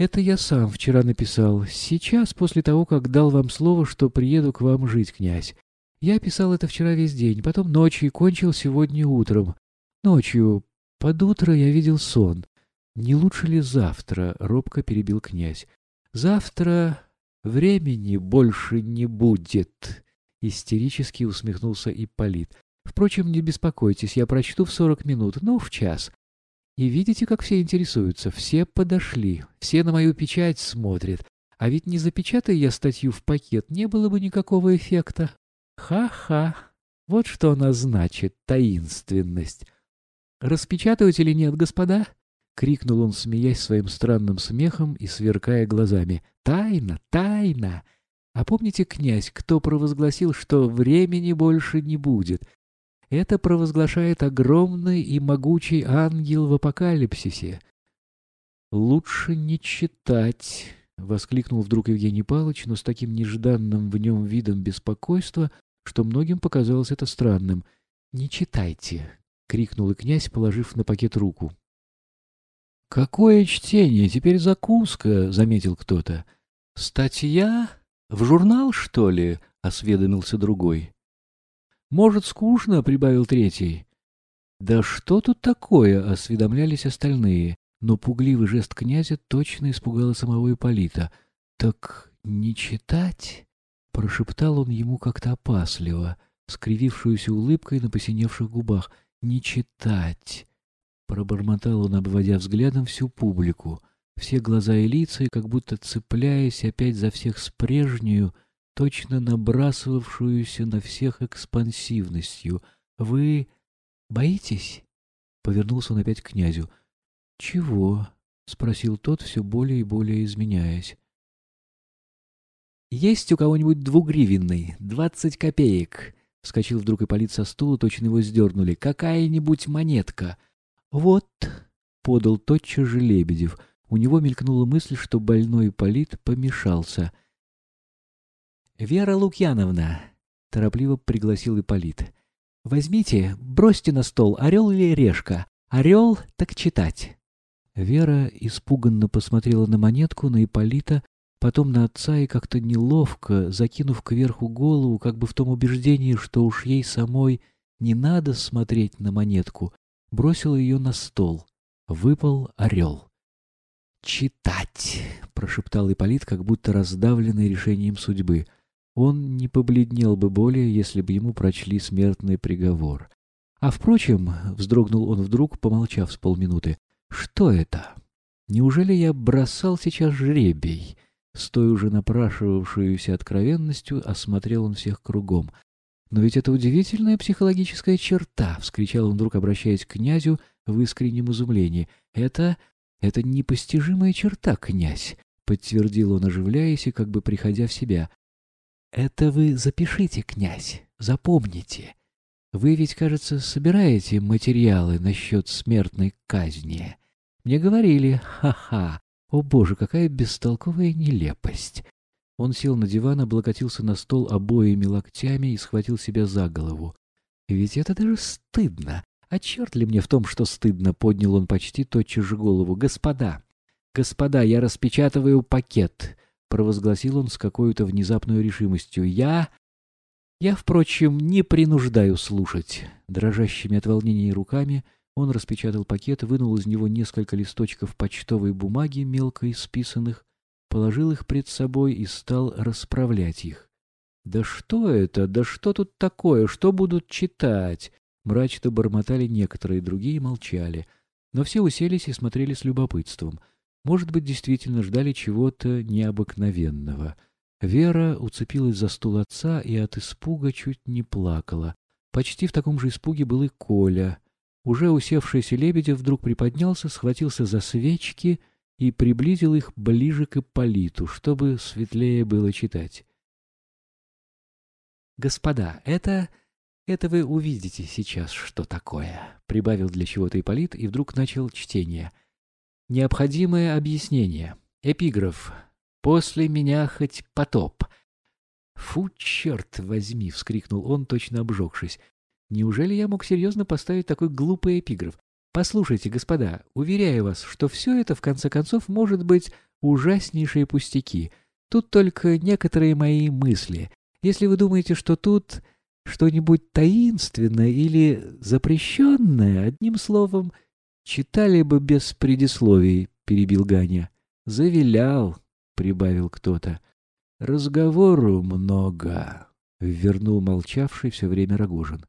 Это я сам вчера написал. Сейчас, после того, как дал вам слово, что приеду к вам жить, князь. Я писал это вчера весь день, потом ночью и кончил сегодня утром. Ночью, под утро я видел сон. Не лучше ли завтра, — робко перебил князь. Завтра времени больше не будет, — истерически усмехнулся Ипполит. Впрочем, не беспокойтесь, я прочту в сорок минут, ну, в час. И видите, как все интересуются? Все подошли, все на мою печать смотрят. А ведь не запечатай я статью в пакет, не было бы никакого эффекта. Ха-ха. Вот что она значит, таинственность. Распечатывать или нет, господа? Крикнул он, смеясь своим странным смехом и сверкая глазами. Тайна, тайна! А помните, князь, кто провозгласил, что времени больше не будет? Это провозглашает огромный и могучий ангел в апокалипсисе. «Лучше не читать», — воскликнул вдруг Евгений Павлович, но с таким нежданным в нем видом беспокойства, что многим показалось это странным. «Не читайте», — крикнул и князь, положив на пакет руку. «Какое чтение? Теперь закуска», — заметил кто-то. «Статья? В журнал, что ли?» — осведомился другой. «Может, скучно?» — прибавил третий. «Да что тут такое?» — осведомлялись остальные, но пугливый жест князя точно испугал самого Ипполита. «Так не читать?» — прошептал он ему как-то опасливо, скривившуюся улыбкой на посиневших губах. «Не читать!» — пробормотал он, обводя взглядом всю публику. Все глаза и лица, как будто цепляясь опять за всех с прежнюю, точно набрасывавшуюся на всех экспансивностью. «Вы боитесь?» — повернулся он опять к князю. «Чего?» — спросил тот, все более и более изменяясь. «Есть у кого-нибудь двугривенный? Двадцать копеек!» — вскочил вдруг Ипполит со стула, точно его сдернули. «Какая-нибудь монетка!» «Вот!» — подал тотчас же Лебедев. У него мелькнула мысль, что больной Ипполит помешался — «Вера Лукьяновна!» — торопливо пригласил Ипполит. «Возьмите, бросьте на стол, орел или решка. Орел — так читать». Вера испуганно посмотрела на монетку, на Ипполита, потом на отца и как-то неловко, закинув кверху голову, как бы в том убеждении, что уж ей самой не надо смотреть на монетку, бросила ее на стол. Выпал орел. «Читать!» — прошептал Ипполит, как будто раздавленный решением судьбы — он не побледнел бы более, если бы ему прочли смертный приговор. А впрочем, вздрогнул он вдруг, помолчав с полминуты, что это? Неужели я бросал сейчас жребий? С той уже напрашивавшуюся откровенностью осмотрел он всех кругом. «Но ведь это удивительная психологическая черта!» — вскричал он вдруг, обращаясь к князю в искреннем изумлении. «Это... это непостижимая черта, князь!» — подтвердил он, оживляясь и как бы приходя в себя. Это вы запишите, князь, запомните. Вы ведь, кажется, собираете материалы насчет смертной казни. Мне говорили, ха-ха, о боже, какая бестолковая нелепость. Он сел на диван, облокотился на стол обоими локтями и схватил себя за голову. Ведь это даже стыдно. А черт ли мне в том, что стыдно, поднял он почти тотчас же голову. Господа, господа, я распечатываю пакет провозгласил он с какой-то внезапной решимостью. «Я... я, впрочем, не принуждаю слушать». Дрожащими от волнения руками он распечатал пакет, вынул из него несколько листочков почтовой бумаги, мелко исписанных, положил их пред собой и стал расправлять их. «Да что это? Да что тут такое? Что будут читать?» Мрачно бормотали некоторые, другие молчали. Но все уселись и смотрели с любопытством — может быть, действительно ждали чего-то необыкновенного. Вера уцепилась за стул отца и от испуга чуть не плакала. Почти в таком же испуге был и Коля. Уже усевшийся Лебедев вдруг приподнялся, схватился за свечки и приблизил их ближе к Ипполиту, чтобы светлее было читать. «Господа, это... это вы увидите сейчас, что такое», — прибавил для чего-то Ипполит и вдруг начал чтение — Необходимое объяснение. Эпиграф. «После меня хоть потоп». «Фу, черт возьми!» — вскрикнул он, точно обжегшись. «Неужели я мог серьезно поставить такой глупый эпиграф? Послушайте, господа, уверяю вас, что все это, в конце концов, может быть ужаснейшие пустяки. Тут только некоторые мои мысли. Если вы думаете, что тут что-нибудь таинственное или запрещенное, одним словом, читали бы без предисловий, — перебил Ганя. Завилял, — прибавил кто-то. Разговору много, — вернул молчавший все время Рогожин.